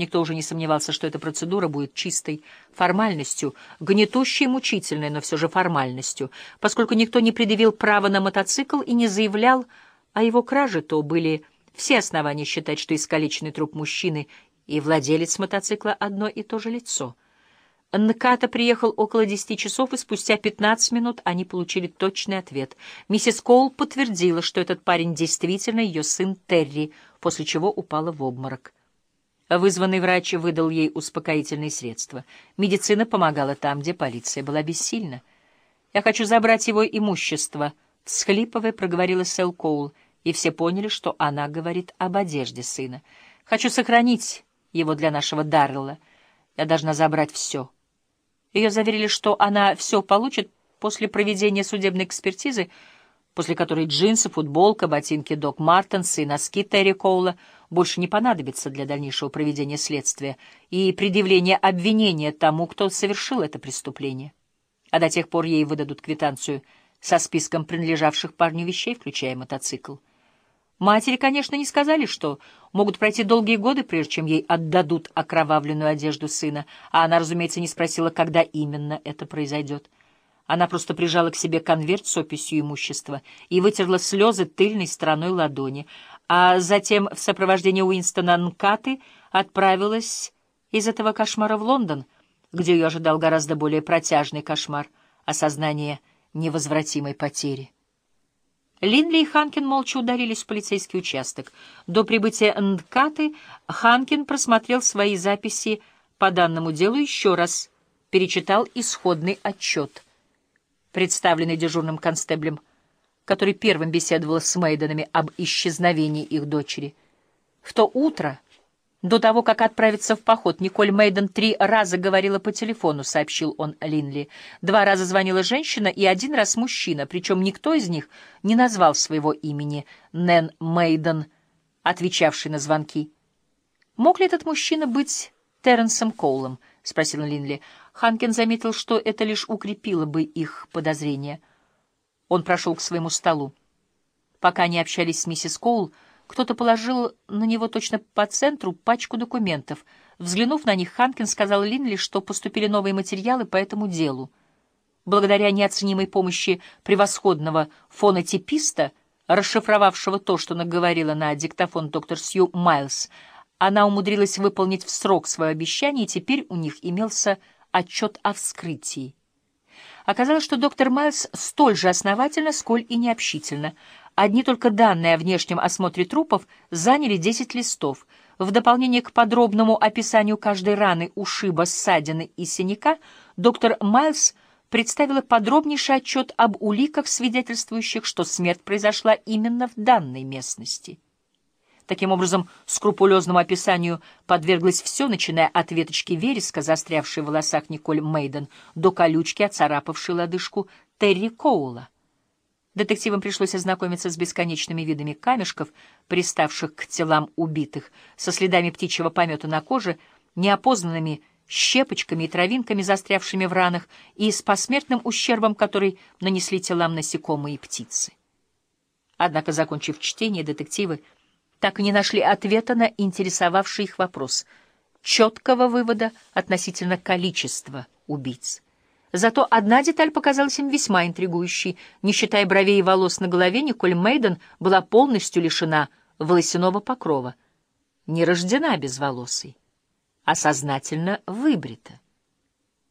Никто уже не сомневался, что эта процедура будет чистой формальностью, гнетущей и мучительной, но все же формальностью. Поскольку никто не предъявил права на мотоцикл и не заявлял о его краже, то были все основания считать, что искалеченный труп мужчины и владелец мотоцикла одно и то же лицо. Нката приехал около десяти часов, и спустя пятнадцать минут они получили точный ответ. Миссис Коул подтвердила, что этот парень действительно ее сын Терри, после чего упала в обморок. Вызванный врач выдал ей успокоительные средства. Медицина помогала там, где полиция была бессильна. «Я хочу забрать его имущество», — всхлипывая проговорила Сэл Коул, и все поняли, что она говорит об одежде сына. «Хочу сохранить его для нашего Даррелла. Я должна забрать все». Ее заверили, что она все получит после проведения судебной экспертизы, после которой джинсы, футболка, ботинки Док Мартенс и носки Терри Коула больше не понадобятся для дальнейшего проведения следствия и предъявления обвинения тому, кто совершил это преступление. А до тех пор ей выдадут квитанцию со списком принадлежавших парню вещей, включая мотоцикл. Матери, конечно, не сказали, что могут пройти долгие годы, прежде чем ей отдадут окровавленную одежду сына, а она, разумеется, не спросила, когда именно это произойдет. Она просто прижала к себе конверт с описью имущества и вытерла слезы тыльной стороной ладони, а затем в сопровождении Уинстона Нкаты отправилась из этого кошмара в Лондон, где ее ожидал гораздо более протяжный кошмар — осознание невозвратимой потери. Линли и Ханкин молча удалились в полицейский участок. До прибытия Нкаты Ханкин просмотрел свои записи по данному делу еще раз, перечитал исходный отчет, представленный дежурным констеблем, который первым беседовал с Мейденами об исчезновении их дочери. В то утро... До того, как отправиться в поход, Николь Мейден три раза говорила по телефону, сообщил он Линли. Два раза звонила женщина и один раз мужчина, причем никто из них не назвал своего имени Нэн Мейден, отвечавший на звонки. «Мог ли этот мужчина быть Терренсом Коулом?» — спросил Линли. Ханкин заметил, что это лишь укрепило бы их подозрения. Он прошел к своему столу. Пока они общались с миссис Коул, кто-то положил на него точно по центру пачку документов. Взглянув на них, Ханкин сказал Линли, что поступили новые материалы по этому делу. Благодаря неоценимой помощи превосходного фонотиписта, расшифровавшего то, что наговорила на диктофон доктор Сью Майлз, она умудрилась выполнить в срок свое обещание, и теперь у них имелся отчет о вскрытии. Оказалось, что доктор Майлз столь же основательно, сколь и необщительно — Одни только данные о внешнем осмотре трупов заняли 10 листов. В дополнение к подробному описанию каждой раны, ушиба, ссадины и синяка, доктор Майлз представила подробнейший отчет об уликах, свидетельствующих, что смерть произошла именно в данной местности. Таким образом, скрупулезному описанию подверглось все, начиная от веточки вереска, застрявшей в волосах Николь Мейден, до колючки, оцарапавшей лодыжку Терри Коула. Детективам пришлось ознакомиться с бесконечными видами камешков, приставших к телам убитых, со следами птичьего помета на коже, неопознанными щепочками и травинками, застрявшими в ранах, и с посмертным ущербом, который нанесли телам насекомые и птицы. Однако, закончив чтение, детективы так и не нашли ответа на интересовавший их вопрос, четкого вывода относительно количества убийц. Зато одна деталь показалась им весьма интригующей. Не считая бровей и волос на голове, Николь Мейден была полностью лишена волосяного покрова. Не рождена безволосой, а сознательно выбрита.